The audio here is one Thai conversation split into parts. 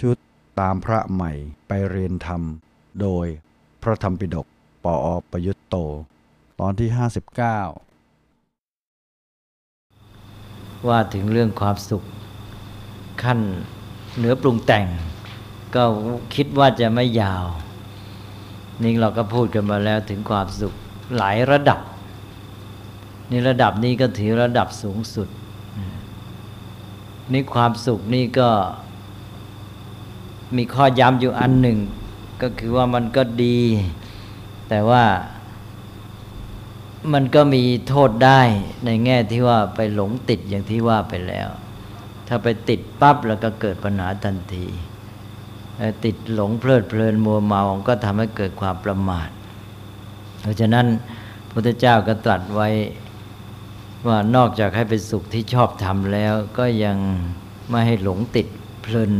ชุดตามพระใหม่ไปเรียนธรรม โดยพระธรรมปิฎกปออประยุตโต ตอนที่ 59 ว่าถึงเรื่องความสุขขั้นเหนือปรุงแต่ง ก็คิดว่าจะไม่ยาว นี่เราก็พูดกันมาแล้วถึงความสุขหลายระดับ นี่ระดับนี้ก็ถือระดับสูงสุด นี่ความสุขนี่ก็ มีข้อย้ำอยู่อันหนึ่ง ก็คือว่ามันก็ดี แต่ว่ามันก็มีโทษได้ในแง่ที่ว่าไปหลงติดอย่างที่ว่าไปแล้ว ถ้าไปติดปั๊บแล้วก็เกิดปัญหาทันที ติดหลงเพลิดเพลินมัวเมาก็ทำให้เกิดความประมาท เพราะฉะนั้นพระพุทธเจ้าก็ตรัสไว้ว่านอกจากให้เป็นสุขที่ชอบทำแล้ว ก็ยังไม่ให้หลงติดเพลิน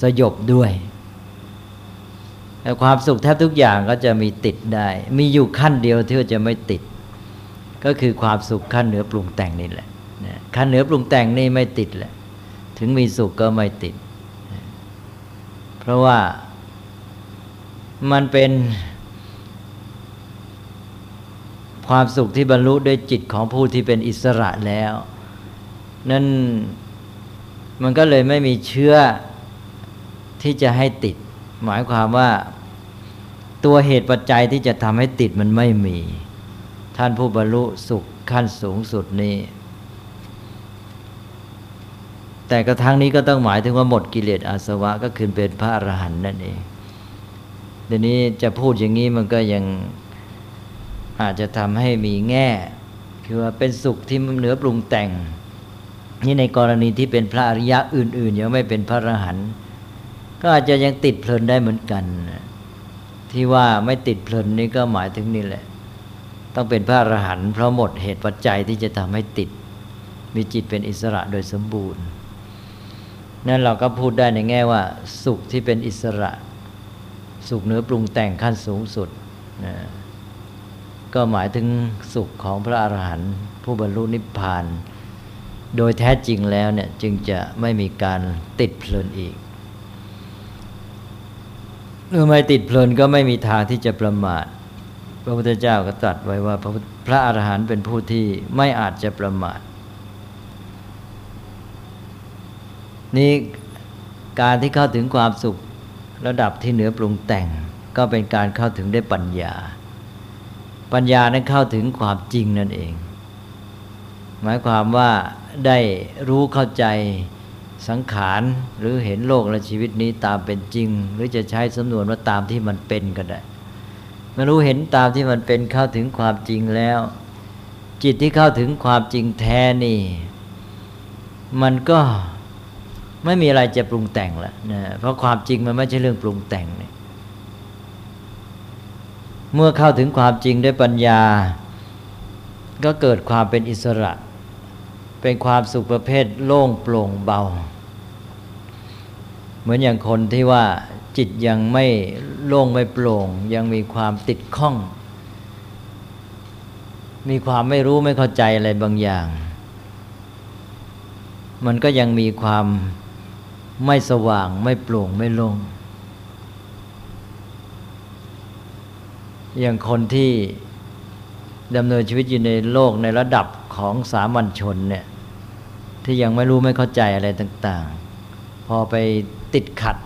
สยบด้วยแต่ความสุขแทบทุกอย่างก็จะมีติดได้ มีอยู่ขั้นเดียวที่จะไม่ติด ก็คือความสุขขั้นเหนือปรุงแต่งนี่แหละขั้นเหนือปรุงแต่งนี่ไม่ติดแหละถึงมีสุขก็ไม่ติด เพราะว่ามันเป็นความสุขที่บรรลุด้วยจิตของผู้ที่เป็นอิสระแล้ว นั่นมันก็เลยไม่มีเชื้อ ที่จะให้ติด หมายความว่า ตัวเหตุปัจจัยที่จะทำให้ติดมันไม่มี ท่านผู้บรรลุสุขขั้นสูงสุดนี้ แต่กระทั่งนี้ก็ต้องหมายถึงว่าหมดกิเลสอาสวะก็คือเป็นพระอรหันต์นั่นเองเดี๋ยวนี้จะพูดอย่างนี้มันก็ยังอาจจะทำให้มีแง่ คือว่าเป็นสุขที่เหนือปรุงแต่ง นี่ในกรณีที่เป็นพระอริยะอื่น ๆ ยังไม่เป็นพระอรหันต์ ก็อาจจะยังติดเพลินได้เหมือนกัน ที่ว่าไม่ติดเพลินนี่ก็หมายถึงนี่แหละ ต้องเป็นพระอรหันต์เพราะหมดเหตุปัจจัยที่จะทำให้ติด มีจิตเป็นอิสระโดยสมบูรณ์ นั่นเราก็พูดได้ในแง่ว่า สุขที่เป็นอิสระ สุขเหนือปรุงแต่งขั้นสูงสุดนะก็หมายถึงสุขของพระอรหันต์ผู้บรรลุนิพพาน โดยแท้จริงแล้วเนี่ยจึงจะไม่มีการติดเพลินอีก เมื่อไม่ติดเพลินก็ไม่มีทางที่จะประมาท พระพุทธเจ้าก็ตรัสไว้ว่าพระอรหันต์เป็นผู้ที่ไม่อาจจะประมาท นี่การที่เข้าถึงความสุขระดับที่เหนือปรุงแต่ง ก็เป็นการเข้าถึงได้ปัญญา ปัญญานั้นเข้าถึงความจริงนั่นเอง หมายความว่าได้รู้เข้าใจ สังขารหรือเห็นโลกและชีวิตนี้ตามเป็นจริง หรือจะใช้สำนวนว่าตามที่มันเป็นก็ได้มารู้เห็นตามที่มันเป็นเข้าถึงความจริงแล้ว จิตที่เข้าถึงความจริงแท้นี่ มันก็ไม่มีอะไรจะปรุงแต่งแล้วนะเพราะความจริงมันไม่ใช่เรื่องปรุงแต่งเนี่ยเมื่อเข้าถึงความจริงด้วยปัญญา ก็เกิดความเป็นอิสระ เป็นความสุขประเภทโล่งโปร่งเบา เหมือนอย่างคนที่ว่าจิตยังไม่โล่งไม่โปร่ง ยังมีความติดข้อง มีความไม่รู้ไม่เข้าใจอะไรบางอย่าง มันก็ยังมีความไม่สว่างไม่โปร่งไม่โล่งอย่างคนที่ดำเนินชีวิตอยู่ในโลกในระดับของสามัญชนเนี่ย ที่ยังไม่รู้ไม่เข้าใจอะไรต่าง ๆ พอไปติดขัด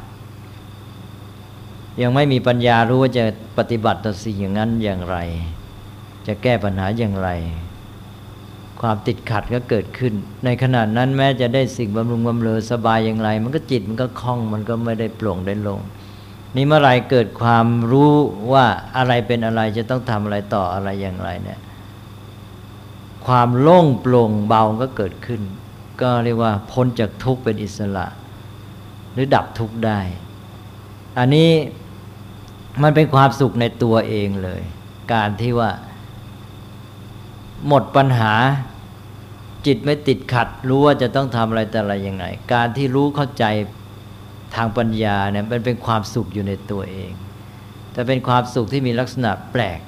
ยังไม่มีปัญญารู้ว่าจะปฏิบัติต่อสิ่งอย่างนั้นอย่างไร จะแก้ปัญหาอย่างไร ความติดขัดก็เกิดขึ้น ในขณะนั้นแม้จะได้สิ่งบำรุงบำเรอสบายอย่างไร มันก็จิตมันก็คล่องมันก็ไม่ได้โปร่งได้ลงนี่เมื่อไรเกิดความรู้ว่าอะไรเป็นอะไรจะต้องทำอะไรต่ออะไรอย่างไรเนี่ย ความโล่งโปร่งเบาก็เกิดขึ้น ก็เรียกว่าพ้นจากทุกข์เป็นอิสระ หรือดับทุกข์ได้ อันนี้มันเป็นความสุขในตัวเองเลย การที่ว่า หมดปัญหาจิตไม่ติดขัด รู้ว่าจะต้องทำอะไรแต่อะไรยังไง การที่รู้เข้าใจทางปัญญาเนี่ยมันเป็นความสุขอยู่ในตัวเอง แต่เป็นความสุขที่มีลักษณะแปลก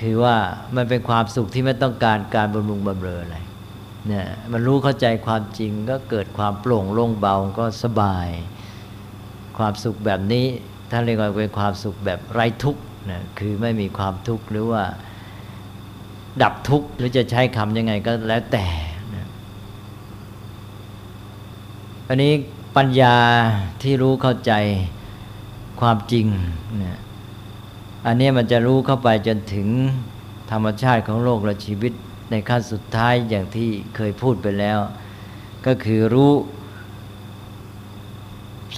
คือว่ามันเป็นความสุขที่ไม่ต้องการการบำรุงบำเรออะไร เนี่ยมันรู้เข้าใจความจริงก็เกิดความโปร่งโล่งเบาก็สบาย ความสุขแบบนี้ท่านเรียกว่าเป็นความสุขแบบไร้ทุกข์นะคือไม่มีความทุกข์หรือว่าดับทุกข์หรือจะใช้คำยังไงก็แล้วแต่นะอันนี้ปัญญาที่รู้เข้าใจความจริงนะอันนี้มันจะรู้เข้าไปจนถึงธรรมชาติของโลกและชีวิต ในขั้นสุดท้ายอย่างที่เคยพูดไปแล้ว ก็คือรู้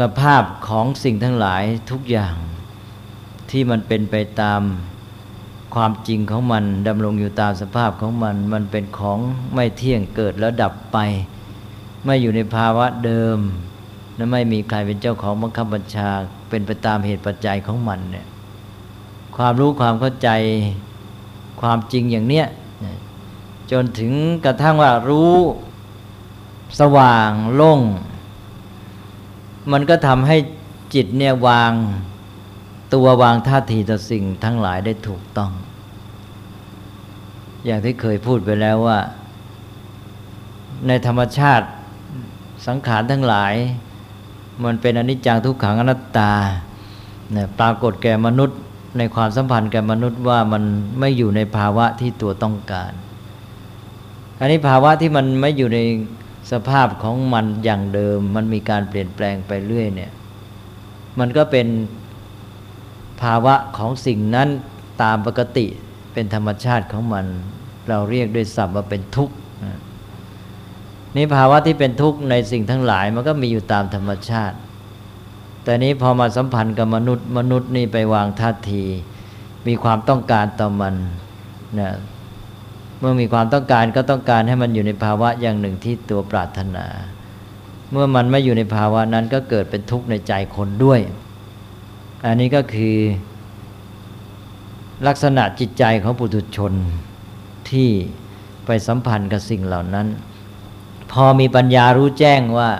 สภาพของสิ่งทั้งหลายทุกอย่างที่มันเป็นไปตามความจริงของมันดำรงอยู่ตามสภาพของมัน มันเป็นของไม่เที่ยงเกิดแล้วดับไป ไม่อยู่ในภาวะเดิม และไม่มีใครเป็นเจ้าของบังคับบัญชา เป็นไปตามเหตุปัจจัยของมันเนี่ยความรู้ความเข้าใจความจริงอย่างเนี้ย จนถึงกระทั่งว่ารู้สว่างโล่ง มันก็ทำให้จิตเนี่ยวางตัววางท่าทีต่อสิ่งทั้งหลายได้ถูกต้อง อย่างที่เคยพูดไปแล้วว่า ในธรรมชาติสังขารทั้งหลาย มันเป็นอนิจจังทุกขังอนัตตาเนี่ยปรากฏแก่มนุษย์ในความสัมพันธ์แก่มนุษย์ว่ามันไม่อยู่ในภาวะที่ตัวต้องการ อันนี้ภาวะที่มันไม่อยู่ในสภาพของมันอย่างเดิม มันมีการเปลี่ยนแปลงไปเรื่อยเนี่ย มันก็เป็นภาวะของสิ่งนั้นตามปกติเป็นธรรมชาติของมัน เราเรียกด้วยศัพท์ว่าเป็นทุกข์นี่ภาวะที่เป็นทุกข์ในสิ่งทั้งหลายมันก็มีอยู่ตามธรรมชาติ แต่นี้พอมาสัมพันธ์กับมนุษย์ มนุษย์นี่ไปวางท่าที มีความต้องการต่อมันนะ เมื่อมีความต้องการก็ต้องการให้มันอยู่ในภาวะอย่างหนึ่งที่ตัวปรารถนา เมื่อมันไม่อยู่ในภาวะนั้นก็เกิดเป็นทุกข์ในใจคนด้วย อันนี้ก็คือลักษณะจิตใจของปุถุชนที่ไปสัมพันธ์กับสิ่งเหล่านั้น พอมีปัญญารู้แจ้งว่า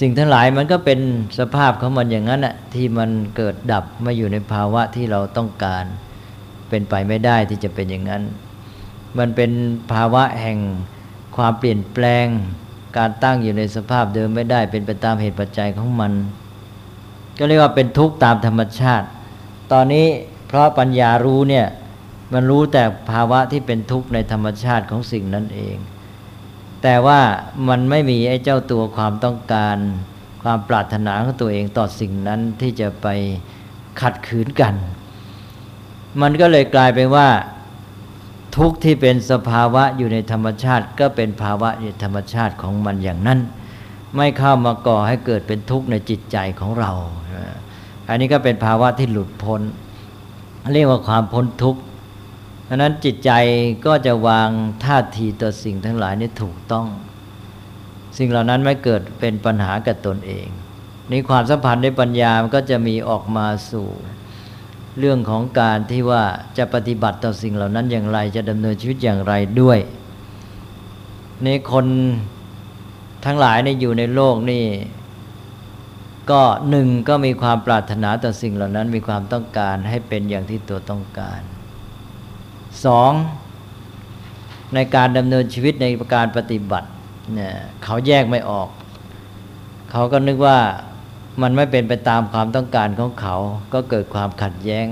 สิ่งทั้งหลายมันก็เป็นสภาพของมันอย่างนั้นอะที่มันเกิดดับมาอยู่ในภาวะที่เราต้องการ เป็นไปไม่ได้ที่จะเป็นอย่างนั้น มันเป็นภาวะแห่งความเปลี่ยนแปลง การตั้งอยู่ในสภาพเดิมไม่ได้เป็นไปตามเหตุปัจจัยของมัน ก็เรียกว่าเป็นทุกข์ตามธรรมชาติ ตอนนี้เพราะปัญญารู้เนี่ยมันรู้แต่ภาวะที่เป็นทุกข์ในธรรมชาติของสิ่งนั้นเอง แต่ว่ามันไม่มีไอ้เจ้าตัวความต้องการ ความปรารถนาของตัวเองต่อสิ่งนั้นที่จะไปขัดขืนกัน มันก็เลยกลายเป็นว่า ทุกที่เป็นสภาวะอยู่ในธรรมชาติ ก็เป็นภาวะในธรรมชาติของมันอย่างนั้น ไม่เข้ามาก่อให้เกิดเป็นทุกข์ในจิตใจของเรา อันนี้ก็เป็นภาวะที่หลุดพ้น เรียกว่าความพ้นทุกข์เพราะนั้นจิตใจก็จะวางท่าทีต่อสิ่งทั้งหลายนี้ถูกต้อง สิ่งเหล่านั้นไม่เกิดเป็นปัญหากับตนเอง นี่ความสัมพันธ์ในปัญญามันก็จะมีออกมาสู่ เรื่องของการที่ว่าจะปฏิบัติต่อสิ่งเหล่านั้นอย่างไร จะดำเนินชีวิตอย่างไรด้วยในคนทั้งหลายในอยู่ในโลกนี่ก็หนึ่งก็มีความปรารถนาต่อสิ่งเหล่านั้นมีความต้องการให้เป็นอย่างที่ตัวต้องการสองในการดำเนินชีวิตในการปฏิบัติเนี่ยเขาแยกไม่ออก เขาก็นึกว่า มันไม่เป็นไปตามความต้องการของเขา ก็เกิดความขัดแย้ง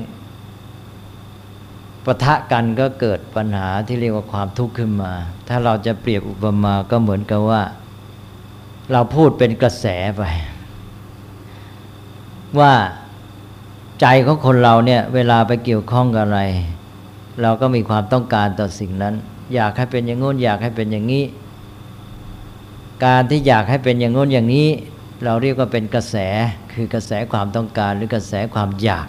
ปะทะกันก็เกิดปัญหาที่เรียกว่าความทุกข์ขึ้นมา ถ้าเราจะเปรียบอุปมาก็เหมือนกับว่า เราพูดเป็นกระแสไป ว่าใจของคนเราเนี่ย เวลาไปเกี่ยวข้องกับอะไร เราก็มีความต้องการต่อสิ่งนั้น อยากให้เป็นอย่างงู้นอยากให้เป็นอย่างนี้ การที่อยากให้เป็นอย่างงู้นอย่างนี้ เราเรียกว่าเป็นกระแสคือกระแสความต้องการหรือกระแสความอยาก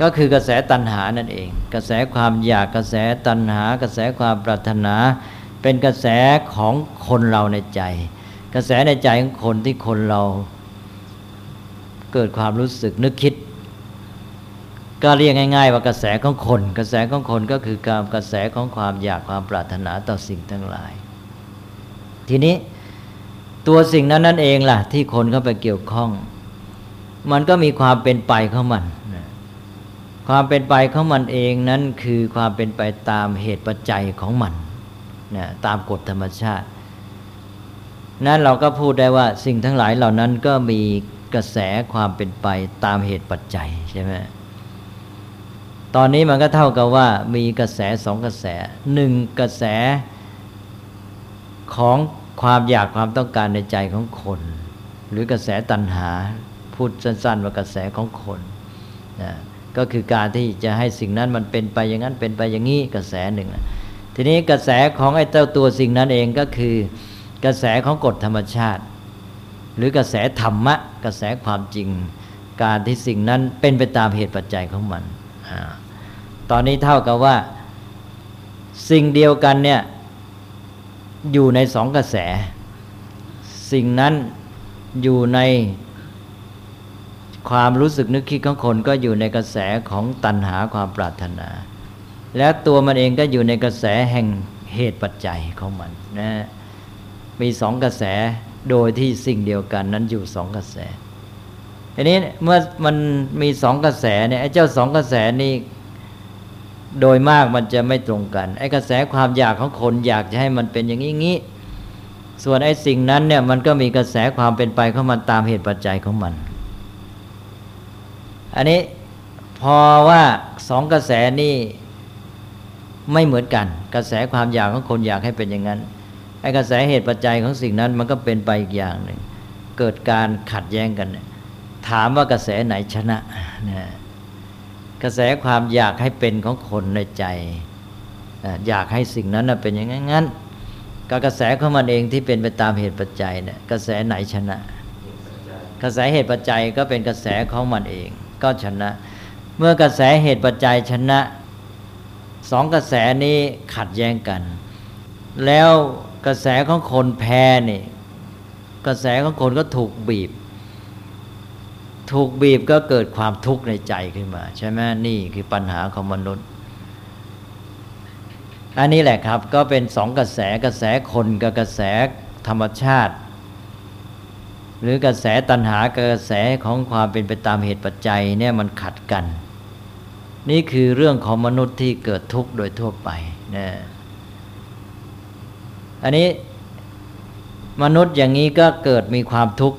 ก็คือกระแสตัณหานั่นเอง กระแสความอยากกระแสตัณหา กระแสความปรารถนา เป็นกระแสของคนเราในใจ กระแสในใจของคนที่คนเรา เกิดความรู้สึกนึกคิด ก็เรียกง่าย ๆ ว่ากระแสของคน กระแสของคนก็คือการกระแสของความอยากความปรารถนาต่อสิ่งทั้งหลาย ทีนี้ ตัวสิ่งนั้นนั่นเองล่ะ ที่คนเข้าไปเกี่ยวข้อง มันก็มีความเป็นไปของมัน ความเป็นไปของมันเองนั้นคือความเป็นไปตามเหตุปัจจัยของมันนะตามกฎธรรมชาติ นั้นเราก็พูดได้ว่าสิ่งทั้งหลายเหล่านั้นก็มีกระแสความเป็นไปตามเหตุปัจจัยใช่ไหมตอนนี้มันก็เท่ากับว่ามีกระแสสองกระแสหนึ่งกระแสของ ความอยากความต้องการในใจของคน หรือกระแสตัณหา พูดสั้นๆว่ากระแสของคนนะก็คือการที่จะให้สิ่งนั้นมันเป็นไปอย่างนั้นเป็นไปอย่างนี้กระแสหนึ่งทีนี้กระแสของไอ้เจ้าตัวสิ่งนั้นเองก็คือกระแสของกฎธรรมชาติ หรือกระแสธรรมะ กระแสความจริง การที่สิ่งนั้นเป็นไปตามเหตุปัจจัยของมันอตอนนี้เท่ากับว่า สิ่งเดียวกันเนี่ย อยู่ในสองกระแส สิ่งนั้นอยู่ในความรู้สึกนึกคิดของคนก็อยู่ในกระแสของตัณหาความปรารถนา แล้วตัวมันเองก็อยู่ในกระแสแห่งเหตุปัจจัยของมันนะมีสองกระแสโดยที่สิ่งเดียวกันนั้นอยู่สองกระแสทีนี้เมื่อมันมีสองกระแสเนี่ยเจ้าสองกระแสนี่ โดยมากมันจะไม่ตรงกันไอ้กระแสความอยากของคนอยากจะให้มันเป็นอย่างนี้งี้ส่วนไอ้สิ่งนั้นเนี่ยมันก็มีกระแสความเป็นไปของมันตามเหตุปัจจัยของมัน อันนี้พอว่าสองกระแสนี่ไม่เหมือนกัน กระแสความอยากของคนอยากให้เป็นอย่างนั้นไอ้กระแสเหตุปัจจัยของสิ่งนั้นมันก็เป็นไปอีกอย่างหนึ่งเกิดการขัดแย้งกัน ถามว่ากระแสไหนชนะนะ กระแสความอยากให้เป็นของคนในใจ อยากให้สิ่งนั้นเป็นอย่างนั้นก็กระแสของมันเองที่เป็นไปตามเหตุปัจจัยเนี่ยกระแสไหนชนะ กระแสเหตุปัจจัยก็เป็นกระแสของมันเอง ก็ชนะ เมื่อกระแสเหตุปัจจัยชนะสองกระแสนี้ขัดแย้งกัน แล้วกระแสของคนแพ้นี่กระแสของคนก็ถูกบีบ ถูกบีบก็เกิดความทุกข์ในใจขึ้นมา ใช่ไหมนี่คือปัญหาของมนุษย์ อันนี้แหละครับ ก็เป็นสองกระแสกระแสคนกับกระแสธรรมชาติ หรือกระแสตัณหากับกระแสของความเป็นไปตามเหตุปัจจัยเนี่ยมันขัดกัน นี่คือเรื่องของมนุษย์ที่เกิดทุกข์โดยทั่วไปนะอันนี้มนุษย์อย่างนี้ก็เกิดมีความทุกข์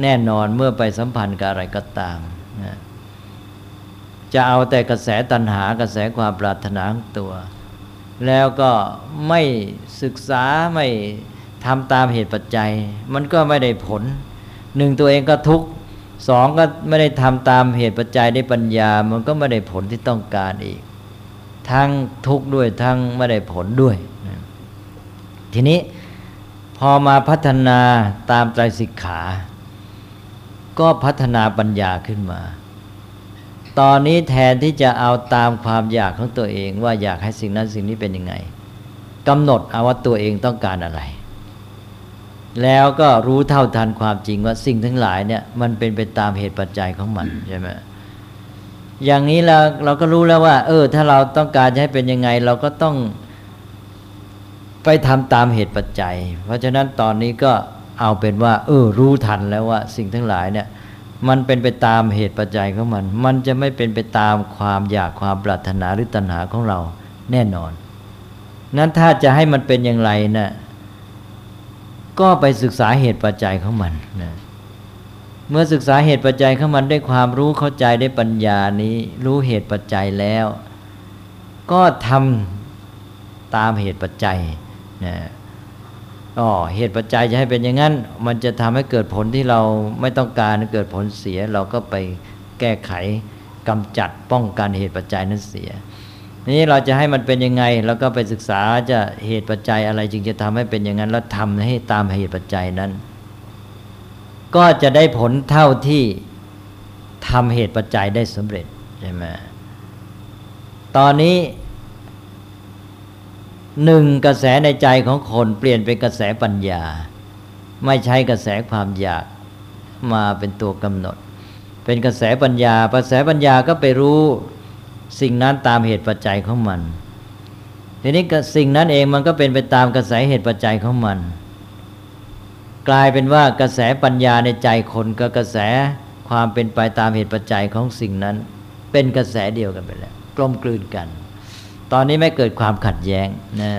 แน่นอนเมื่อไปสัมพันธ์กับอะไรก็ตามนะจะเอาแต่กระแสตัณหากระแสความปรารถนาของตัว แล้วก็ไม่ศึกษาไม่ทำตามเหตุปัจจัย มันก็ไม่ได้ผลหนึ่งตัวเองก็ทุกข์สองก็ไม่ได้ทำตามเหตุปัจจัยได้ปัญญา มันก็ไม่ได้ผลที่ต้องการอีก ทั้งทุกข์ด้วยทั้งไม่ได้ผลด้วย ทีนี้พอมาพัฒนาตามใจสิกขา ก็พัฒนาปัญญาขึ้นมา ตอนนี้แทนที่จะเอาตามความอยากของตัวเอง ว่าอยากให้สิ่งนั้นสิ่งนี้เป็นยังไงกำหนดเอาว่าตัวเองต้องการอะไร แล้วก็รู้เท่าทันความจริงว่าสิ่งทั้งหลายเนี่ยมันเป็นไปตามเหตุปัจจัยของมันใช่ไหมอย่างนี้เราเราก็รู้แล้วว่า เออ ถ้าเราต้องการจะให้เป็นยังไง เราก็ต้องไปทำตามเหตุปัจจัย เพราะฉะนั้นตอนนี้ก็ เอาเป็นว่า เออ รู้ทันแล้วว่า สิ่งทั้งหลายเนี่ย มันเป็นไปตามเหตุปัจจัยของมัน มันจะไม่เป็นไปตามความอยากความปรารถนาหรือตัณหาของเราแน่นอน นั้นถ้าจะให้มันเป็นอย่างไรนะ่ะก็ไปศึกษาเหตุปัจจัยของมันนะเมื่อศึกษาเหตุปัจจัยของมันได้ความรู้เข้าใจได้ปัญญานี้ รู้เหตุปัจจัยแล้ว ก็ทำตามเหตุปัจจัยนะ อ๋อเหตุปัจจัยจะให้เป็นอย่างนั้น มันจะทำให้เกิดผลที่เราไม่ต้องการเกิดผลเสีย เราก็ไปแก้ไขกำจัดป้องกันเหตุปัจจัยนั้นเสีย นี้เราจะให้มันเป็นยังไงเราก็ไปศึกษาจะเหตุปัจจัยอะไรจึงจะทำให้เป็นอย่างนั้น แล้วทำให้ตามเหตุปัจจัยนั้น ก็จะได้ผลเท่าที่ทำเหตุปัจจัยได้สำเร็จใช่ไหมตอนนี้ หนึ่งกระแสในใจของคนเปลี่ยนเป็นกระแสปัญญา ไม่ใช้กระแสความอยากมาเป็นตัวกำหนด เป็นกระแสปัญญากระแสปัญญาก็ไปรู้สิ่งนั้นตามเหตุปัจจัยของมัน ทีนี้สิ่งนั้นเองมันก็เป็นไปตามกระแสเหตุปัจจัยของมัน กลายเป็นว่ากระแสปัญญาในใจคนกับกระแสความเป็นไปตามเหตุปัจจัยของสิ่งนั้น เป็นกระแสเดียวกันไปแล้วกลมกลืนกัน ตอนนี้ไม่เกิดความขัดแย้งนะ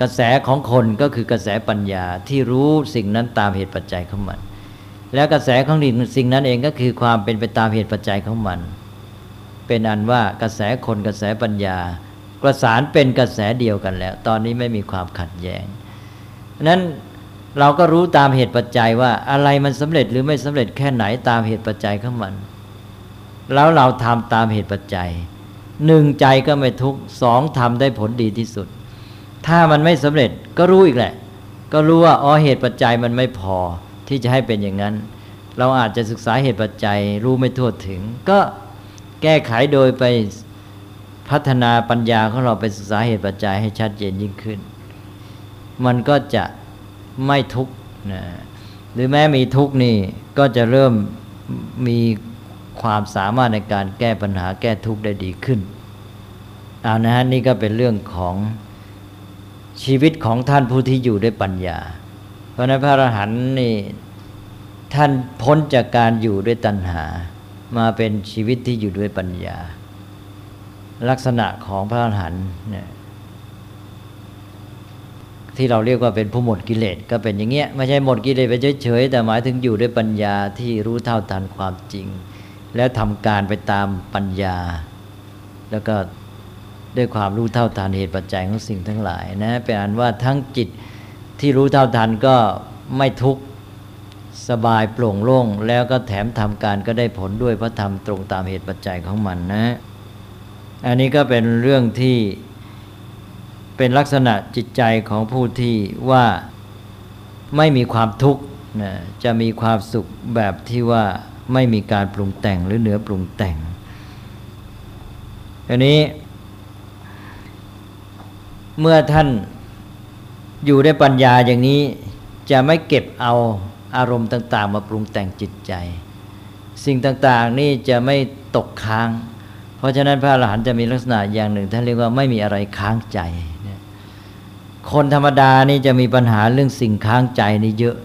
กระแสของคนก็คือกระแสปัญญาที่รู้สิ่งนั้นตามเหตุปัจจัยของมัน แล้วกระแสของสิ่งนั้นเองก็คือความเป็นไปตามเหตุปัจจัยของมัน เป็นอันว่ากระแสคนกระแสปัญญา ประสานเป็นกระแสเดียวกันแล้ว ตอนนี้ไม่มีความขัดแย้งนั้นเราก็รู้ตามเหตุปัจจัยว่าอะไรมันสำเร็จหรือไม่สำเร็จแค่ไหนตามเหตุปัจจัยของมัน แล้วเราทำตามเหตุปัจจัย หนึ่งใจก็ไม่ทุกสองทำได้ผลดีที่สุด ถ้ามันไม่สำเร็จก็รู้อีกแหละ ก็รู้ว่าอ๋อเหตุปัจจัยมันไม่พอที่จะให้เป็นอย่างนั้น เราอาจจะศึกษาเหตุปัจจัยรู้ไม่ทั่วถึง ก็แก้ไขโดยไปพัฒนาปัญญาของเราไปศึกษาเหตุปัจจัยให้ชัดเจนยิ่งขึ้น มันก็จะไม่ทุกข์นะหรือแม้มีทุกข์นี่ก็จะเริ่มมี ความสามารถในการแก้ปัญหาแก้ทุกข์ได้ดีขึ้นเอานะฮะนี่ก็เป็นเรื่องของชีวิตของท่านผู้ที่อยู่ด้วยปัญญา เพราะนั้นพระอรหันต์นี่ท่านพ้นจากการอยู่ด้วยตัณหา มาเป็นชีวิตที่อยู่ด้วยปัญญา ลักษณะของพระอรหันต์เนี่ยที่เราเรียกว่าเป็นผู้หมดกิเลสก็เป็นอย่างเงี้ยไม่ใช่หมดกิเลสไปเฉยๆแต่หมายถึงอยู่ด้วยปัญญาที่รู้เท่าทันความจริง แล้วทำการไปตามปัญญา แล้วก็ด้วยความรู้เท่าทันเหตุปัจจัยของสิ่งทั้งหลายนะเป็นอันว่าทั้งจิตที่รู้เท่าทันก็ไม่ทุกข์สบายโปร่งโล่งแล้วก็แถมทำการก็ได้ผลด้วยพราะทำตรงตามเหตุปัจจัยของมันนะ อันนี้ก็เป็นเรื่องที่เป็นลักษณะจิตใจของผู้ที่ว่าไม่มีความทุกข์นะจะมีความสุขแบบที่ว่า ไม่มีการปรุงแต่งหรือเหนือปรุงแต่งอันนี้ เมื่อท่านอยู่ในปัญญาอย่างนี้จะไม่เก็บเอาอารมณ์ต่าง ๆ มาปรุงแต่งจิตใจ สิ่งต่างๆนี่จะไม่ตกค้าง เพราะฉะนั้นพระอรหันต์จะมีลักษณะอย่างหนึ่งท่านเรียกว่าไม่มีอะไรค้างใจ คนธรรมดานี่จะมีปัญหาเรื่องสิ่งค้างใจนี่เยอะ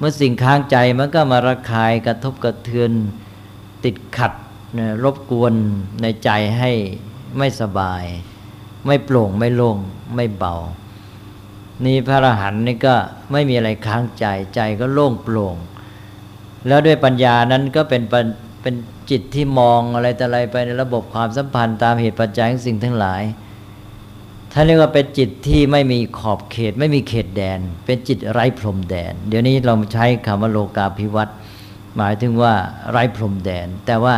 เมื่อสิ่งค้างใจมันก็มาระคายกระทบกระเทือนติดขัดรบกวนในใจให้ไม่สบาย ไม่โปร่งไม่โล่งไม่เบา นี่พระอรหันต์นี่ก็ไม่มีอะไรค้างใจใจก็โล่งโปร่ง แล้วด้วยปัญญานั้นก็เป็นเป็นจิตที่มองอะไรแต่อะไรไปในระบบความสัมพันธ์ตามเหตุปัจจัยของสิ่งทั้งหลาย ท่านเรียกว่าเป็นจิตที่ไม่มีขอบเขต ไม่มีเขตแดน เป็นจิตไร้พรมแดน เดี๋ยวนี้เราใช้คำว่าโลกาภิวัตน์หมายถึงว่าไร้พรมแดน แต่ว่า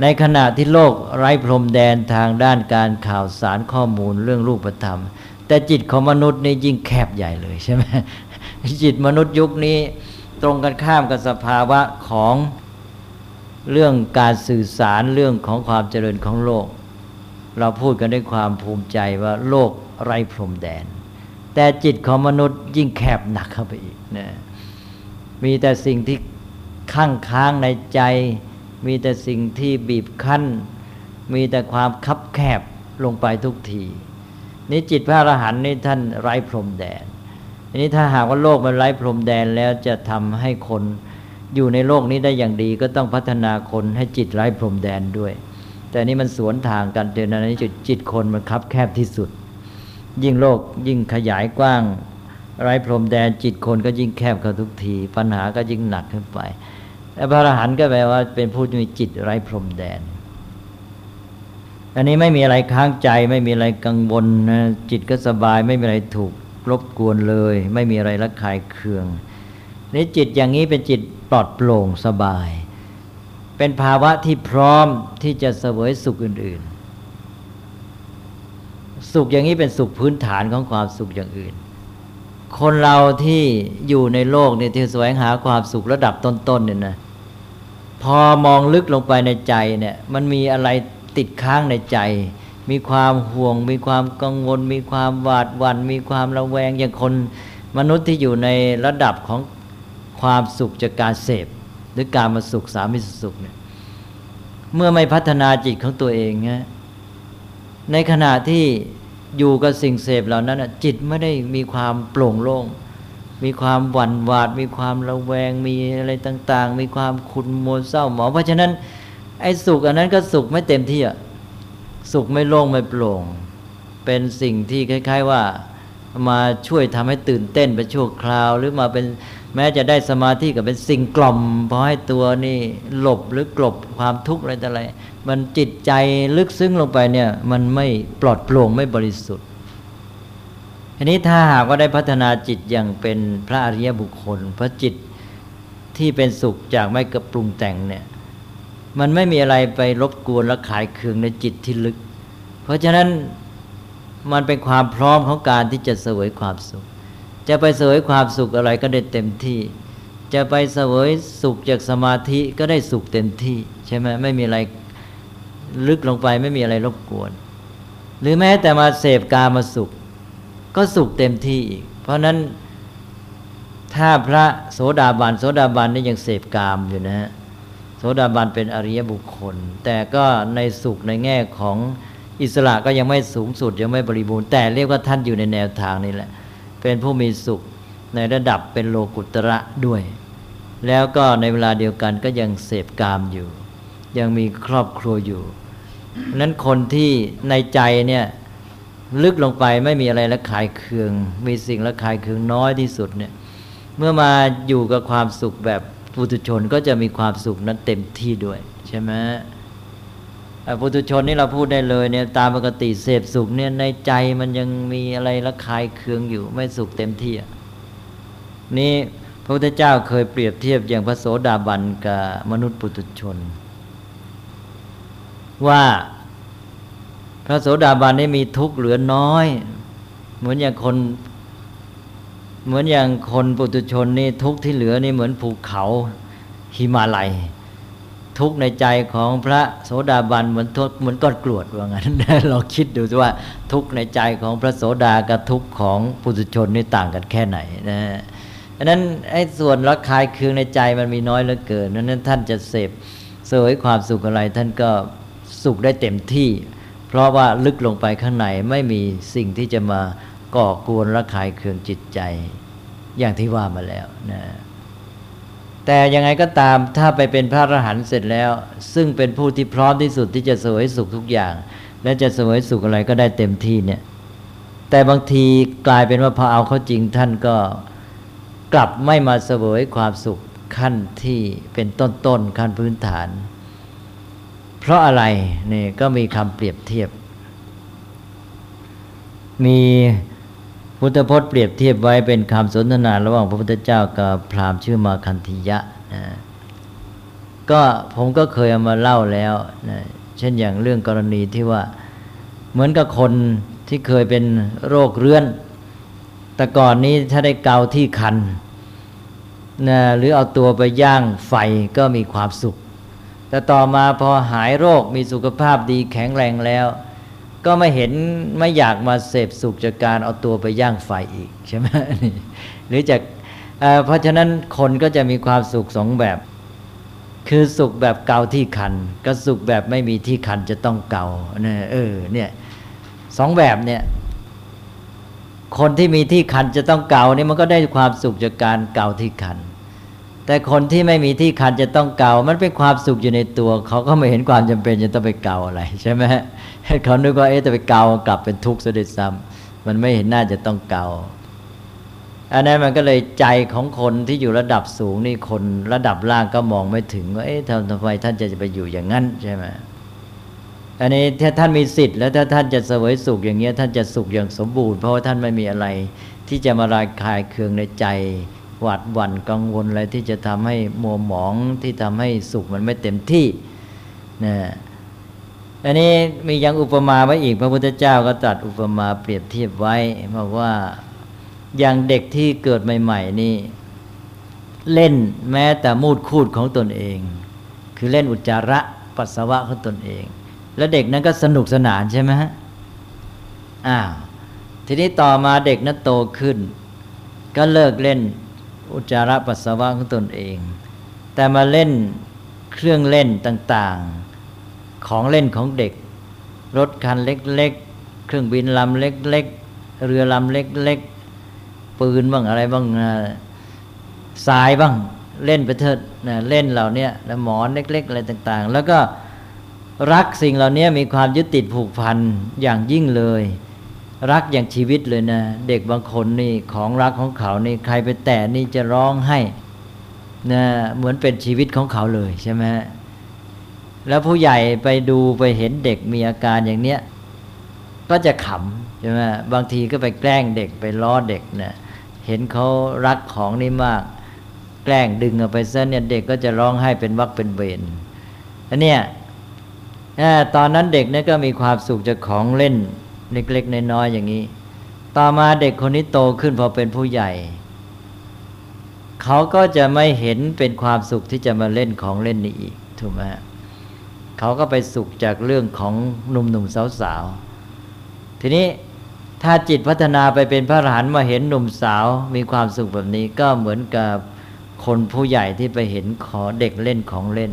ในขณะที่โลกไร้พรมแดนทางด้านการข่าวสารข้อมูลเรื่องรูปธรรม แต่จิตของมนุษย์นี่ยิ่งแคบใหญ่เลยใช่ไหมจิตมนุษย์ยุคนี้ตรงกันข้ามกับสภาวะของเรื่องการสื่อสารเรื่องของความเจริญของโลก เราพูดกันด้วยความภูมิใจว่าโลกไร้พรมแดน แต่จิตของมนุษย์ยิ่งแคบหนักเข้าไปอีกนะมีแต่สิ่งที่ข้างค้างในใจ มีแต่สิ่งที่บีบคั้น มีแต่ความคับแคบลงไปทุกที นี่จิตพระอรหันต์นี่ท่านไร้พรมแดนอันนี้ถ้าหากว่าโลกมันไร้พรมแดนแล้วจะทำให้คนอยู่ในโลกนี้ได้อย่างดีก็ต้องพัฒนาคนให้จิตไร้พรมแดนด้วย แต่นี้มันสวนทางกันเดี๋ยวนั้นจิตจิตคนมันคับแคบที่สุด ยิ่งโลกยิ่งขยายกว้าง ไร้พรมแดนจิตคนก็ยิ่งแคบเข้าทุกที ปัญหาก็ยิ่งหนักขึ้นไปและพระอรหันต์ก็แปลว่าเป็นผู้มีจิตไร้พรมแดนอันนี้ไม่มีอะไรค้างใจ ไม่มีอะไรกังวลนะจิตก็สบาย ไม่มีอะไรถูกรบกวนเลย ไม่มีอะไรระคายเคืองนี่จิตอย่างนี้เป็นจิตปลอดโปร่งสบาย เป็นภาวะที่พร้อมที่จะเสวยสุขอื่น ๆ สุขอย่างนี้เป็นสุขพื้นฐานของความสุขอย่างอื่น คนเราที่อยู่ในโลกเนี่ยที่แสวงหาความสุขระดับต้นๆเนี่ยนะพอมองลึกลงไปในใจเนี่ยมันมีอะไรติดค้างในใจ มีความห่วง มีความกังวล มีความหวาดหวัน่นมีความระแวงอย่างคนมนุษย์ที่อยู่ในระดับของความสุขจากการเสพ หรือการมาสุขสามิสุขเนี่ยเมื่อไม่พัฒนาจิตของตัวเองนะในขณะที่อยู่กับสิ่งเสพเหล่านั้นจิตไม่ได้มีความโปร่งโล่ง มีความหวั่นหวาด มีความระแวง มีอะไรต่าง ๆ มีความขุ่นมัวเศร้าหมองเพราะฉะนั้นไอ้สุขอันนั้นก็สุขไม่เต็มที่อะสุขไม่โล่งไม่โปร่ง เป็นสิ่งที่คล้าย ๆว่ามาช่วยทำให้ตื่นเต้นไปชั่วคราว หรือมาเป็น แม้จะได้สมาธิก็เป็นสิ่งกล่อมพอให้ตัวนี่หลบหรือกลบความทุกข์อะไรต่ออะไร มันจิตใจลึกซึ้งลงไปเนี่ย มันไม่ปลอดโปร่งไม่บริสุทธิ์ทีนี้ถ้าหากว่าได้พัฒนาจิตอย่างเป็นพระอริยบุคคล พระจิตที่เป็นสุขจากไม่กระปรุงแต่งเนี่ย มันไม่มีอะไรไปรบกวนและขายเคืองในจิตที่ลึก เพราะฉะนั้นมันเป็นความพร้อมของการที่จะเสวยความสุข จะไปเสวยความสุขอะไรก็ได้เต็มที่ จะไปเสวยสุขจากสมาธิก็ได้สุขเต็มที่ ใช่ไหมไม่มีอะไรลึกลงไปไม่มีอะไรรบกวน หรือแม้แต่มาเสพกามาสุข ก็สุขเต็มที่อีก เพราะนั้นถ้าพระโสดาบันโสดาบันนี่ยังเสพกามอยู่นะฮะโสดาบันเป็นอริยบุคคล แต่ก็ในสุขในแง่ของอิสระก็ยังไม่สูงสุดยังไม่บริบูรณ์แต่เรียกว่าท่านอยู่ในแนวทางนี้แหละ เป็นผู้มีสุขในระดับเป็นโลกุตระด้วย แล้วก็ในเวลาเดียวกันก็ยังเสพกามอยู่ ยังมีครอบครัวอยู่นั้นคนที่ในใจเนี่ยลึกลงไปไม่มีอะไรละขายเคือง มีสิ่งละขายเคืองน้อยที่สุดเนี่ยเมื่อมาอยู่กับความสุขแบบปุถุชนก็จะมีความสุขนั้นเต็มที่ด้วย ใช่ไหม ปุถุชนนี่เราพูดได้เลยเนี่ยตามปกติเสพสุขเนี่ยในใจมันยังมีอะไรละคายเคืองอยู่ไม่สุขเต็มที่นี่พระพุทธเจ้าเคยเปรียบเทียบอย่างพระโสดาบันกับมนุษย์ปุถุชน ว่าพระโสดาบันนี่มีทุกข์เหลือน้อย เหมือนอย่างคนเหมือนอย่างคนปุถุชนนี่ทุกข์ที่เหลือนี่เหมือนภูเขาหิมาลัย ทุกในใจของพระโสดาบันเหมือนทุกเหมือนก้อนกรวดว่างั้นเราคิดดูว่าทุกในใจของพระโสดากับทุกของปุถุชนนี่ต่างกันแค่ไหนนะดังนั้นไอ้ส่วนรักคายเคืองในใจมันมีน้อยเหลือเกินนั้นท่านจะเสพเสวยความสุขอะไรท่านก็สุขได้เต็มที่ เพราะว่าลึกลงไปข้างในไม่มีสิ่งที่จะมาก่อกวนระคายเคืองจิตใจ อย่างที่ว่ามาแล้วนะ แต่ยังไงก็ตามถ้าไปเป็นพระอรหันต์เสร็จแล้ว ซึ่งเป็นผู้ที่พร้อมที่สุดที่จะสวยสุขทุกอย่าง และจะสวยสุขอะไรก็ได้เต็มที่เนี่ย แต่บางทีกลายเป็นว่าพอเอาเข้าจริงท่านก็กลับไม่มาเสวยความสุขขั้นที่เป็นต้นๆขั้นพื้นฐาน เพราะอะไรนี่ก็มีคำเปรียบเทียบ มี พุทธพจน์เปรียบเทียบไว้เป็นคำสนทนาระหว่างพระพุทธเจ้ากับพราหมณ์ชื่อมาคันธิยะนะก็ผมก็เคยเอามาเล่าแล้วนะเช่นอย่างเรื่องกรณีที่ว่าเหมือนกับคนที่เคยเป็นโรคเรื้อน แต่ก่อนนี้ถ้าได้เกาที่คันนะหรือเอาตัวไปย่างไฟก็มีความสุข แต่ต่อมาพอหายโรคมีสุขภาพดีแข็งแรงแล้ว ก็ไม่เห็นไม่อยากมาเสพสุขจากการเอาตัวไปย่างไฟอีกใช่ไหมหรือจากเพราะฉะนั้นคนก็จะมีความสุขสองแบบ คือสุขแบบเกาที่คันก็สุขแบบไม่มีที่คันจะต้องเกาเนี่ยเออเนี่ยสองแบบเนี่ยคนที่มีที่คันจะต้องเกาเนี่ยมันก็ได้ความสุขจากการเกาที่คัน แต่คนที่ไม่มีที่คันจะต้องเกา มันเป็นความสุขอยู่ในตัว เขาก็ไม่เห็นความจำเป็นจะต้องไปเกาอะไรใช่ไหมเขานึกว่าเอ๊ะจะไปเกากลับเป็นทุกข์เสียซ้ำมันไม่เห็นน่าจะต้องเกา อันนั้นมันก็เลยใจของคนที่อยู่ระดับสูงนี่คนระดับล่างก็มองไม่ถึงว่าเอ๊ะทำทำไมท่านจะไปอยู่อย่างนั้นใช่ไหมอันนี้ถ้าท่านมีสิทธิ์แล้วถ้าท่านจะเสวยสุขอย่างเงี้ยท่านจะสุขอย่างสมบูรณ์เพราะว่าท่านไม่มีอะไรที่จะมาลายคายเคืองในใจ หวาดหวั่นกังวลอะไรที่จะทำให้มัวหมองที่ทำให้สุขมันไม่เต็มที่นะอันนี้มียังอุปมาไว้อีกพระพุทธเจ้าก็ตรัสอุปมาเปรียบเทียบไว้บอกว่าอย่างเด็กที่เกิดใหม่ ๆ นี่ เล่นแม้แต่มูดคูดของตนเอง คือเล่นอุจจาระปัสสาวะของตนเอง แล้วเด็กนั้นก็สนุกสนานใช่ไหมฮะอ้าวทีนี้ต่อมาเด็กนั้นโตขึ้น ก็เลิกเล่น อุจจาระปัสสาวะของตนเอง แต่มาเล่นเครื่องเล่นต่างๆ ของเล่นของเด็ก รถคันเล็กๆ เครื่องบินลำเล็กๆ เรือลำเล็กๆ ปืนบ้างอะไรบ้างสายบ้างเล่นไปเถิดนะเล่นเหล่านี้แล้วหมอนเล็ก ๆ อะไรต่างๆ แล้วก็รักสิ่งเหล่านี้มีความยึดติดผูกพันอย่างยิ่งเลย รักอย่างชีวิตเลยนะ เด็กบางคนนี่ของรักของเขานี่ใครไปแตะนี่จะร้องให้นะเหมือนเป็นชีวิตของเขาเลยใช่ไหมแล้วผู้ใหญ่ไปดูไปเห็นเด็กมีอาการอย่างเนี้ยก็จะขำใช่ไหมบางทีก็ไปแกล้งเด็กไปล้อเด็กนะเห็นเขารักของนี่มาก แกล้งดึงออกไปซะเนี่ยเด็กก็จะร้องไห้เป็นวักเป็นเวรอันเนี้ยตอนนั้นเด็กเนี่ยก็มีความสุขจากของเล่น เล็กๆน้อยๆอย่างนี้ ต่อมาเด็กคนนี้โตขึ้นพอเป็นผู้ใหญ่ เขาก็จะไม่เห็นเป็นความสุขที่จะมาเล่นของเล่นนี้อีกถูกไหมเขาก็ไปสุขจากเรื่องของหนุ่มๆสาวๆทีนี้ถ้าจิตพัฒนาไปเป็นพระอรหันต์มาเห็นหนุ่มสาวมีความสุขแบบนี้ก็เหมือนกับคนผู้ใหญ่ที่ไปเห็นขอเด็กเล่นของเล่น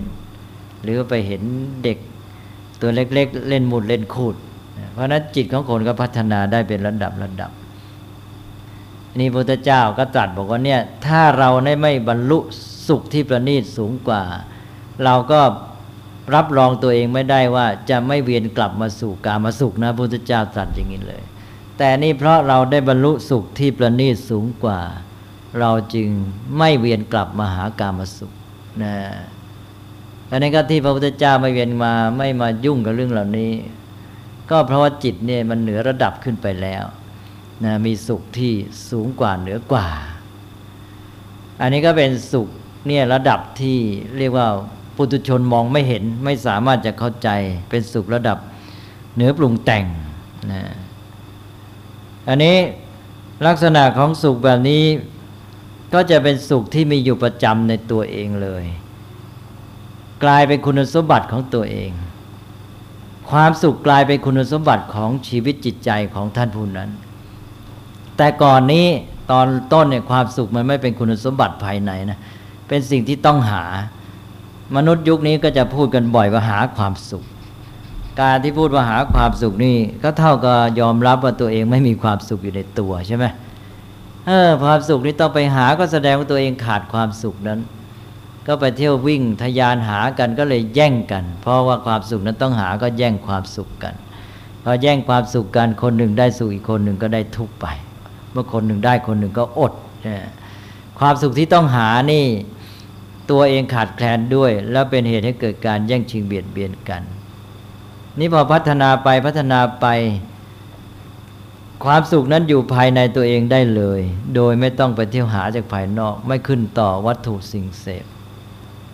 หรือไปเห็นเด็กตัวเล็กๆเล่นหมุดเล่นคูด ราะนั้นจิตของคนก็พัฒนาได้เป็นระดับระดับ นี่พระพุทธเจ้าก็ตรัสบอกว่าเนี่ยถ้าเราได้ไม่บรรลุสุขที่ประณีตสูงกว่า เราก็รับรองตัวเองไม่ได้ว่าจะไม่เวียนกลับมาสู่กามาสุขนะพระพุทธเจ้าตรัสอย่างนี้เลย แต่นี่เพราะเราได้บรรลุสุขที่ประณีตสูงกว่า เราจึงไม่เวียนกลับมาหากามาสุขนะอันนี้ก็ที่พระพุทธเจ้าไม่เวียนมาไม่มายุ่งกับเรื่องเหล่านี้ ก็เพราะว่าจิตเนี่ยมันเหนือระดับขึ้นไปแล้วนะมีสุขที่สูงกว่าเหนือกว่า อันนี้ก็เป็นสุขเนี่ยระดับที่เรียกว่าปุถุชนมองไม่เห็นไม่สามารถจะเข้าใจเป็นสุขระดับเหนือปรุงแต่งนะอันนี้ลักษณะของสุขแบบนี้ ก็จะเป็นสุขที่มีอยู่ประจำในตัวเองเลย กลายเป็นคุณสมบัติของตัวเอง ความสุขกลายเป็นคุณสมบัติของชีวิตจิตใจของท่านผู้นั้น แต่ก่อนนี้ตอนต้นเนี่ยความสุขมันไม่เป็นคุณสมบัติภายในนะเป็นสิ่งที่ต้องหา มนุษย์ยุคนี้ก็จะพูดกันบ่อยว่าหาความสุข การที่พูดว่าหาความสุขนี่ก็เท่ากับยอมรับว่าตัวเองไม่มีความสุขอยู่ในตัวใช่ไหมเออความสุขนี้ต้องไปหาก็แสดงว่าตัวเองขาดความสุขนั้น ก็ไปเที่ยววิ่งทยานหากันก็เลยแย่งกัน เพราะว่าความสุขนั้นต้องหาก็แย่งความสุขกันพอแย่งความสุขกันคนหนึ่งได้สุขอีกคนหนึ่งก็ได้ทุกไป เมื่อคนหนึ่งได้คนหนึ่งก็อด ความสุขที่ต้องหานี่ตัวเองขาดแคลนด้วย แล้วเป็นเหตุให้เกิดการแย่งชิงเบียดเบียนกัน นี่พอพัฒนาไปพัฒนาไป ความสุขนั้นอยู่ภายในตัวเองได้เลย โดยไม่ต้องไปเที่ยวหาจากภายนอก ไม่ขึ้นต่อวัตถุสิ่งเสพ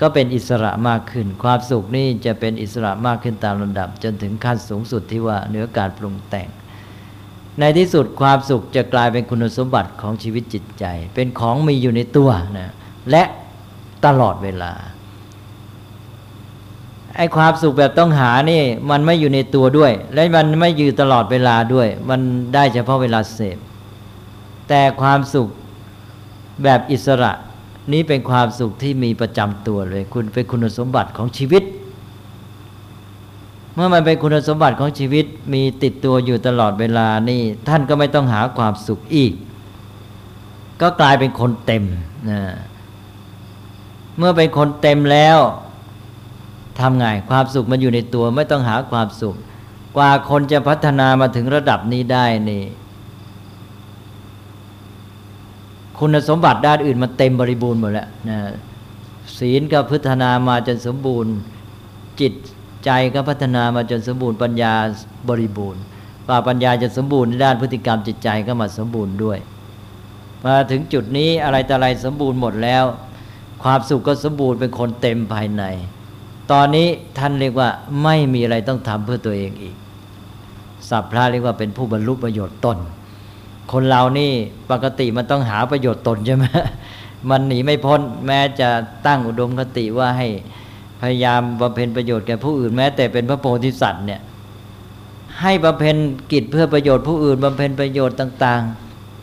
ก็เป็นอิสระมากขึ้น ความสุขนี่จะเป็นอิสระมากขึ้นตามลำดับ จนถึงขั้นสูงสุดที่ว่าเหนือการปรุงแต่ง ในที่สุดความสุขจะกลายเป็นคุณสมบัติของชีวิตจิตใจ เป็นของมีอยู่ในตัวนะและตลอดเวลาไอ้ความสุขแบบต้องหานี่ มันไม่อยู่ในตัวด้วย และมันไม่อยู่ตลอดเวลาด้วย มันได้เฉพาะเวลาเสพแต่ความสุขแบบอิสระ นี้เป็นความสุขที่มีประจำตัวเลย คุณเป็นคุณสมบัติของชีวิต เมื่อมันเป็นคุณสมบัติของชีวิตมีติดตัวอยู่ตลอดเวลานี่ท่านก็ไม่ต้องหาความสุขอีก ก็กลายเป็นคนเต็มนะเมื่อเป็นคนเต็มแล้วทำไงความสุขมันอยู่ในตัวไม่ต้องหาความสุข กว่าคนจะพัฒนามาถึงระดับนี้ได้นี่ คุณสมบัติด้านอื่นมันเต็มบริบูรณ์หมดแล้วนะศีลก็พัฒนามาจนสมบูรณ์ จิตใจก็พัฒนามาจนสมบูรณ์ปัญญาบริบูรณ์กว่าปัญญาจะสมบูรณ์ด้านพฤติกรรมจิตใจก็มาสมบูรณ์ด้วยมาถึงจุดนี้อะไรแต่อะไรสมบูรณ์หมดแล้ว ความสุขก็สมบูรณ์เป็นคนเต็มภายใน ตอนนี้ท่านเรียกว่าไม่มีอะไรต้องทำเพื่อตัวเองอีกสัพพะเรียกว่าเป็นผู้บรรลุประโยชน์ตน คนเรานี่ปกติมันต้องหาประโยชน์ตนใช่ไหมมันหนีไม่พ้นแม้จะตั้งอุดมคติว่าให้พยายามบำเพ็ญประโยชน์แก่ผู้อื่นแม้แต่เป็นพระโพธิสัตว์เนี่ยให้บำเพ็ญกิจเพื่อประโยชน์ผู้อื่นบำเพ็ญประโยชน์ต่าง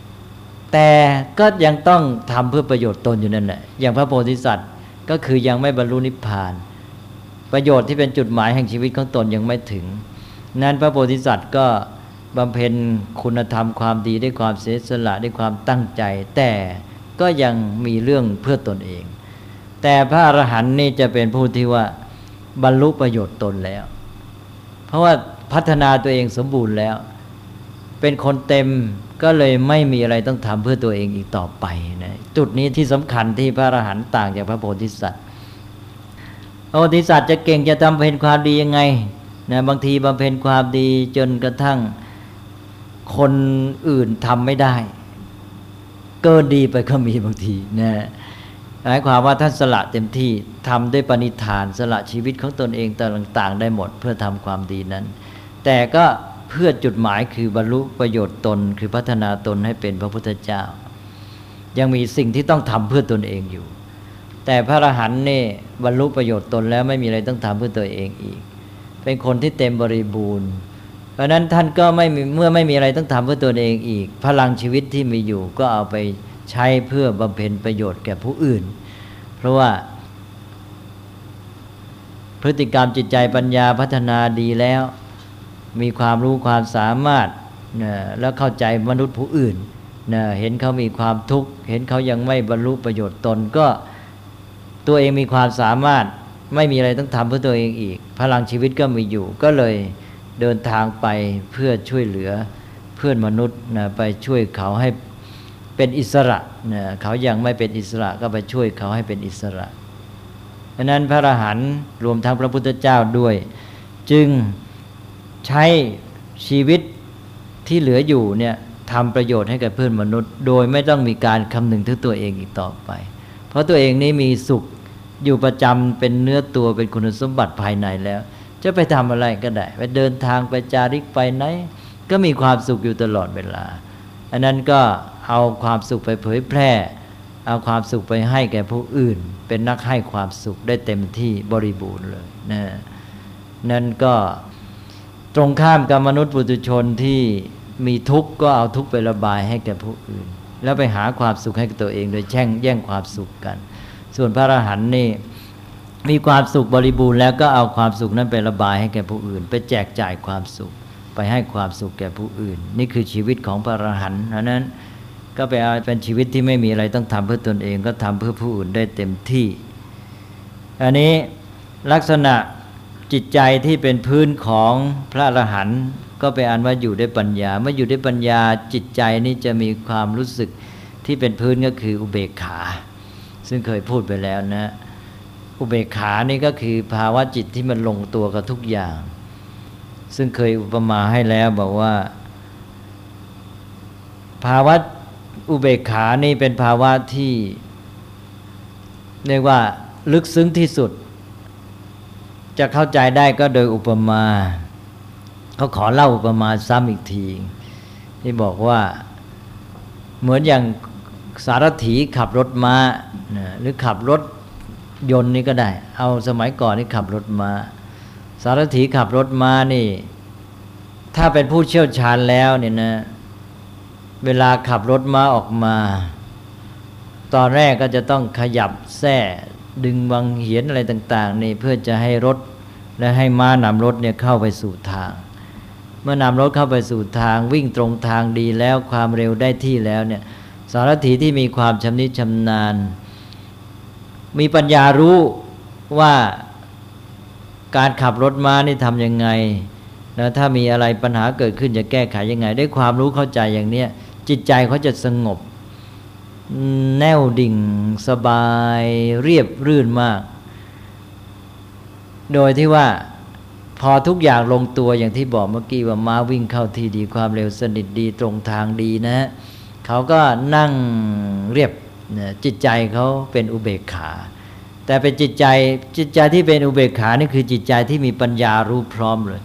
ๆ แต่ก็ยังต้องทำเพื่อประโยชน์ตนอยู่นั่นแหละอย่างพระโพธิสัตว์ก็คือยังไม่บรรลุนิพพาน ประโยชน์ที่เป็นจุดหมายแห่งชีวิตของตนยังไม่ถึง นั้นพระโพธิสัตว์ก็ บำเพ็ญคุณธรรมความดีด้วยความเสียสละด้วยความตั้งใจ แต่ก็ยังมีเรื่องเพื่อตนเอง แต่พระอรหันต์นี่จะเป็นผู้ที่ว่าบรรลุประโยชน์ตนแล้ว เพราะว่าพัฒนาตัวเองสมบูรณ์แล้ว เป็นคนเต็มก็เลยไม่มีอะไรต้องทำเพื่อตัวเองอีกต่อไปนะจุดนี้ที่สำคัญที่พระอรหันต์ต่างจากพระโพธิสัตว์พระโพธิสัตว์จะเก่งจะทำเพ็ญความดียังไงนะบางทีบำเพ็ญความดีจนกระทั่ง คนอื่นทำไม่ได้ เกินดีไปก็มีบางทีนะหมายความว่าท่านสละเต็มที่ทำด้วยปณิธานสละชีวิตของตนเองต่างๆ ได้หมดเพื่อทำความดีนั้น แต่ก็เพื่อจุดหมายคือบรรลุประโยชน์ตน คือพัฒนาตนให้เป็นพระพุทธเจ้า ยังมีสิ่งที่ต้องทำเพื่อตนเองอยู่ แต่พระอรหันต์เนี่บรรลุประโยชน์ตนแล้วไม่มีอะไรต้องทำเพื่อตัวเองอีก เป็นคนที่เต็มบริบูรณ์ เพราะนั้นท่านก็ไม่เมื่อไม่มีอะไรต้องทำเพื่อตัวเองอีก พลังชีวิตที่มีอยู่ก็เอาไปใช้เพื่อบำเพ็ญประโยชน์แก่ผู้อื่น เพราะว่า พฤติกรรมจิตใจปัญญาพัฒนาดีแล้ว มีความรู้ความสามารถนะแล้วเข้าใจมนุษย์ผู้อื่นนะเห็นเขามีความทุกข์ เห็นเขายังไม่บรรลุประโยชน์ตนก็ตัวเองมีความสามารถไม่มีอะไรต้องทำเพื่อตัวเองอีก พลังชีวิตก็มีอยู่ก็เลย เดินทางไปเพื่อช่วยเหลือเพื่อนมนุษย์นะไปช่วยเขาให้เป็นอิสระนะเขายังไม่เป็นอิสระก็ไปช่วยเขาให้เป็นอิสระเพราะนั้นพระอรหันต์รวมทั้งพระพุทธเจ้าด้วย จึงใช้ชีวิตที่เหลืออยู่เนี่ยทำประโยชน์ให้กับเพื่อนมนุษย์ โดยไม่ต้องมีการคำนึงถึงตัวเองอีกต่อไป เพราะตัวเองนี้มีสุขอยู่ประจำเป็นเนื้อตัวเป็นคุณสมบัติภายในแล้ว จะไปทำอะไรก็ได้ ไปเดินทางไปจาริกไปไหน ก็มีความสุขอยู่ตลอดเวลา อันนั้นก็เอาความสุขไปเผยแพร่ เอาความสุขไปให้แก่ผู้อื่น เป็นนักให้ความสุขได้เต็มที่บริบูรณ์เลยนะนั่นก็ตรงข้ามกับมนุษย์ปุถุชนที่มีทุกข์ก็เอาทุกข์ไประบายให้แก่ผู้อื่น แล้วไปหาความสุขให้กับตัวเอง โดยแช่งแย่งความสุขกัน ส่วนพระอรหันต์นี่ มีความสุขบริบูรณ์แล้วก็เอาความสุขนั้นไประบายให้แก่ผู้อื่น ไปแจกจ่ายความสุข ไปให้ความสุขแก่ผู้อื่น นี่คือชีวิตของพระอรหันต์เพราะนั้นก็ไปเอาเป็นชีวิตที่ไม่มีอะไรต้องทำเพื่อตนเองก็ทำเพื่อผู้อื่นได้เต็มที่ อันนี้ลักษณะจิตใจที่เป็นพื้นของพระอรหันต์ก็ไปอ่านว่าอยู่ด้วยปัญญา เมื่ออยู่ด้วยปัญญาจิตใจนี่จะมีความรู้สึกที่เป็นพื้นก็คืออุเบกขา ซึ่งเคยพูดไปแล้วนะ อุเบกขานี่ก็คือภาวะจิตที่มันลงตัวกับทุกอย่าง ซึ่งเคยอุปมาให้แล้วบอกว่า ภาวะอุเบกขานี่เป็นภาวะที่เรียกว่าลึกซึ้งที่สุด จะเข้าใจได้ก็โดยอุปมาเขาขอเล่าอุปมาซ้ำอีกที ที่บอกว่าเหมือนอย่างสารถีขับรถมา้าหรือขับรถ ยนต์นี่ก็ได้ เอาสมัยก่อนนี่ขับรถมา สารถีขับรถมานี่ ถ้าเป็นผู้เชี่ยวชาญแล้วเนี่ยนะ เวลาขับรถม้าออกมา ตอนแรกก็จะต้องขยับแส้ดึงวังเหียนอะไรต่าง ๆ นี่เพื่อจะให้รถและให้ม้านำรถเนี่ยเข้าไปสู่ทาง เมื่อนำรถเข้าไปสู่ทาง วิ่งตรงทางดีแล้วความเร็วได้ที่แล้วเนี่ยสารถีที่มีความชำนิชำนาญ มีปัญญารู้ว่าการขับรถม้านี่ทำยังไงแล้วถ้ามีอะไรปัญหาเกิดขึ้นจะแก้ไขยังไง ได้ความรู้เข้าใจอย่างเนี้ยจิตใจเขาจะสงบ แน่วดิ่งสบายเรียบรื่นมาก โดยที่ว่าพอทุกอย่างลงตัวอย่างที่บอกเมื่อกี้ว่าม้าวิ่งเข้าที่ดีความเร็วสนิทดีตรงทางดีนะ เขาก็นั่งเรียบ จิตใจเขาเป็นอุเบกขา แต่เป็นจิตใจจิตใจที่เป็นอุเบกขานี่คือจิตใจที่มีปัญญารู้พร้อมเลย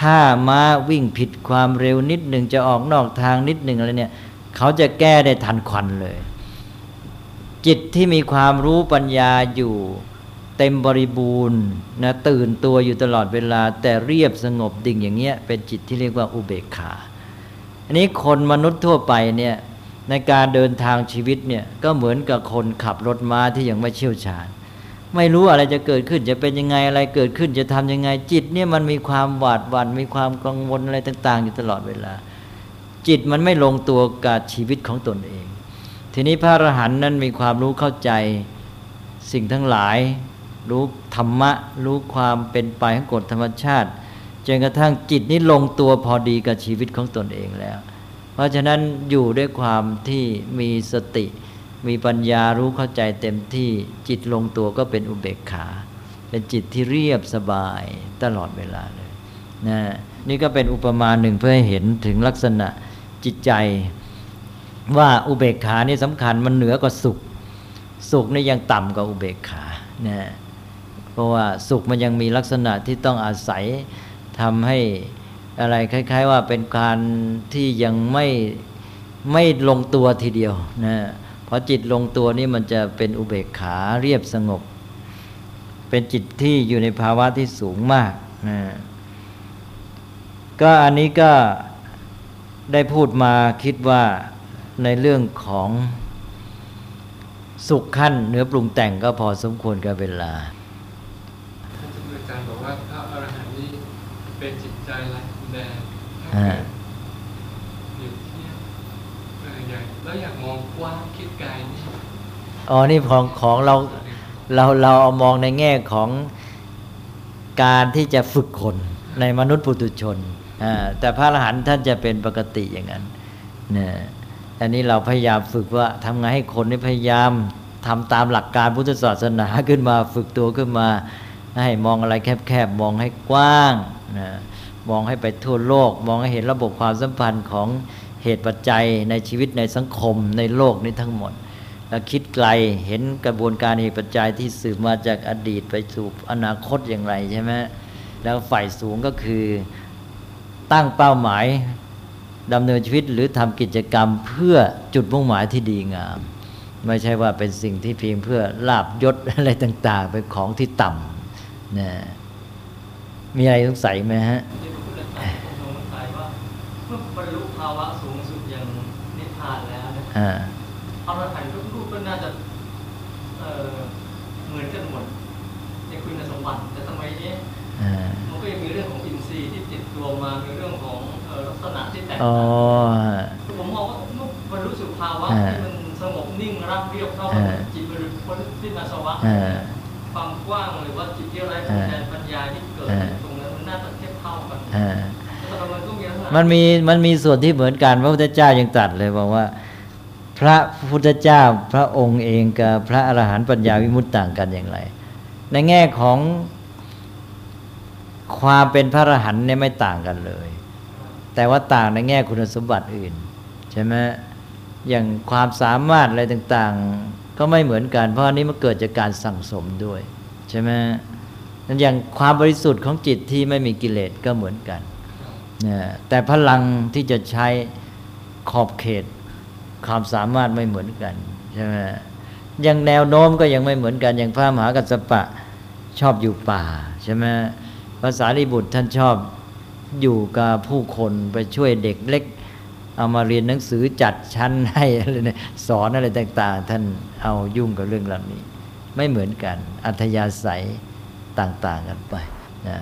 ถ้าม้าวิ่งผิดความเร็วนิดหนึ่งจะออกนอกทางนิดหนึ่งอะไรเนี่ยเขาจะแก้ได้ทันควันเลย จิตที่มีความรู้ปัญญาอยู่เต็มบริบูรณ์นะตื่นตัวอยู่ตลอดเวลา แต่เรียบสงบดิ่งอย่างเงี้ยเป็นจิตที่เรียกว่าอุเบกขาอันนี้คนมนุษย์ทั่วไปเนี่ย ในการเดินทางชีวิตเนี่ยก็เหมือนกับคนขับรถม้าที่ยังไม่เชี่ยวชาญ ไม่รู้อะไรจะเกิดขึ้นจะเป็นยังไงอะไรเกิดขึ้นจะทำยังไงจิตเนี่ยมันมีความหวาดหวัน่นมีความกังวลอะไรต่าง ๆ อยู่ตลอดเวลา จิตมันไม่ลงตัวกับชีวิตของตนเอง ทีนี้พระอรหันต์นั้นมีความรู้เข้าใจสิ่งทั้งหลาย รู้ธรรมะ รู้ความเป็นไปของกฎธรรมชาติจนกระทั่งจิตนี้ลงตัวพอดีกับชีวิตของตนเองแล้ว ราะฉะนั้นอยู่ด้วยความที่มีสติ มีปัญญารู้เข้าใจเต็มที่จิตลงตัวก็เป็นอุเบกขา เป็นจิตที่เรียบสบายตลอดเวลาเลยนะนี่ก็เป็นอุปมาหนึ่งเพื่อให้เห็นถึงลักษณะจิตใจ ว่าอุเบกขานี่สำคัญมันเหนือกว่าสุข สุขนี่ยังต่ำกว่าอุเบกขานะเพราะว่าสุขมันยังมีลักษณะที่ต้องอาศัยทำให้ อะไรคล้าย ๆ ว่าเป็นการที่ยังไม่ไม่ลงตัวทีเดียวนะพอจิตลงตัวนี่มันจะเป็นอุเบกขาเรียบสงบ เป็นจิตที่อยู่ในภาวะที่สูงมากนะก็อันนี้ก็ได้พูดมาคิดว่าในเรื่องของสุขขั้นเนื้อปรุงแต่งก็พอสมควรกับเวลา ท่านอาจารย์บอกว่าพระอรหันต์นี่เป็นจิตใจไร้แดน อ่าอยู่เที่ยงเอออย่างแล้วอยากมองกว้างคิดไกลนี่อ๋อนี่ของของเราเราเราเอามองในแง่ของการที่จะฝึกคนในมนุษย์ปุถุชนอ่าแต่พระอรหันต์ท่านจะเป็นปกติอย่างนั้นเนี่ยอันนี้เราพยายามฝึกว่าทำไงให้คนนี่พยายามทำตามหลักการพุทธศาสนาขึ้นมา ฝึกตัวขึ้นมา ให้มองอะไรแคบๆมองให้กว้างนะ มองให้ไปทั่วโลก มองให้เห็นระบบความสัมพันธ์ของเหตุปัจจัยในชีวิตในสังคมในโลกนี้ทั้งหมด แล้วคิดไกลเห็นกระบวนการเหตุปัจจัยที่สืบมาจากอดีตไปสู่อนาคตอย่างไรใช่ไหมแล้วฝ่ายสูงก็คือตั้งเป้าหมายดำเนินชีวิตหรือทำกิจกรรมเพื่อจุดมุ่งหมายที่ดีงาม ไม่ใช่ว่าเป็นสิ่งที่เพียงเพื่อลาบยศอะไรต่าง ๆ เป็นของที่ต่ำนะมีอะไรสงสัยไหมฮะาวะสูงสุดอย่างนิพพานแล้วเนี่ยอ่าอรหันต์ทุกรูปก็น่าจะเอ่อเหมือนกันหมดในคุณสมบัติแต่ทำไมเอ๊ะอ่ามันก็ยังมีเรื่องของอินทรีย์ที่ติดตัวมามีเรื่องของเอ่อลักษณะที่แตกอ๋อต่างคือผมมองว่าเมื่อบรรลุสู่ภาวะอ่าที่มันสงบนิ่งราบเรียบเท่าอ่าจิตบริสุทธิ์สิ้นอาสวะอ่าความกว้างหรือว่าจิตที่ไร้พรมแดนปัญญาที่เกิดอ่าตรงนั้นมันน่าจะเทียบเท่ากันอ่าแต่ มันมีมันมีส่วนที่เหมือนกันพระพุทธเจ้ายังตัดเลยบอกว่า พระพุทธเจ้าพระองค์เองกับพระอรหันต์ปัญญาวิมุตติต่างกันอย่างไร ในแง่ของความเป็นพระอรหันต์เนี่ยไม่ต่างกันเลย แต่ว่าต่างในแง่คุณสมบัติอื่นใช่ไหมอย่างความสามารถอะไรต่างๆ ก็ไม่เหมือนกัน เพราะอันนี้มันเกิดจากการสั่งสมด้วย ใช่ไหมนั้นอย่างความบริสุทธิ์ของจิตที่ไม่มีกิเลสก็เหมือนกัน แต่พลังที่จะใช้ขอบเขตความสามารถไม่เหมือนกันใช่ไหมยังแนวโน้มก็ยังไม่เหมือนกัน อย่างพระมหากัสปะชอบอยู่ป่าใช่ไหมภาษาลิบุตรท่านชอบอยู่กับผู้คนไปช่วยเด็กเล็ก เอามาเรียนหนังสือจัดชั้นให้อะไรสอนอะไรต่าง ๆ ท่านเอายุ่งกับเรื่องเหล่านี้ ไม่เหมือนกัน อัธยาศัยต่าง ๆ กันไปนะ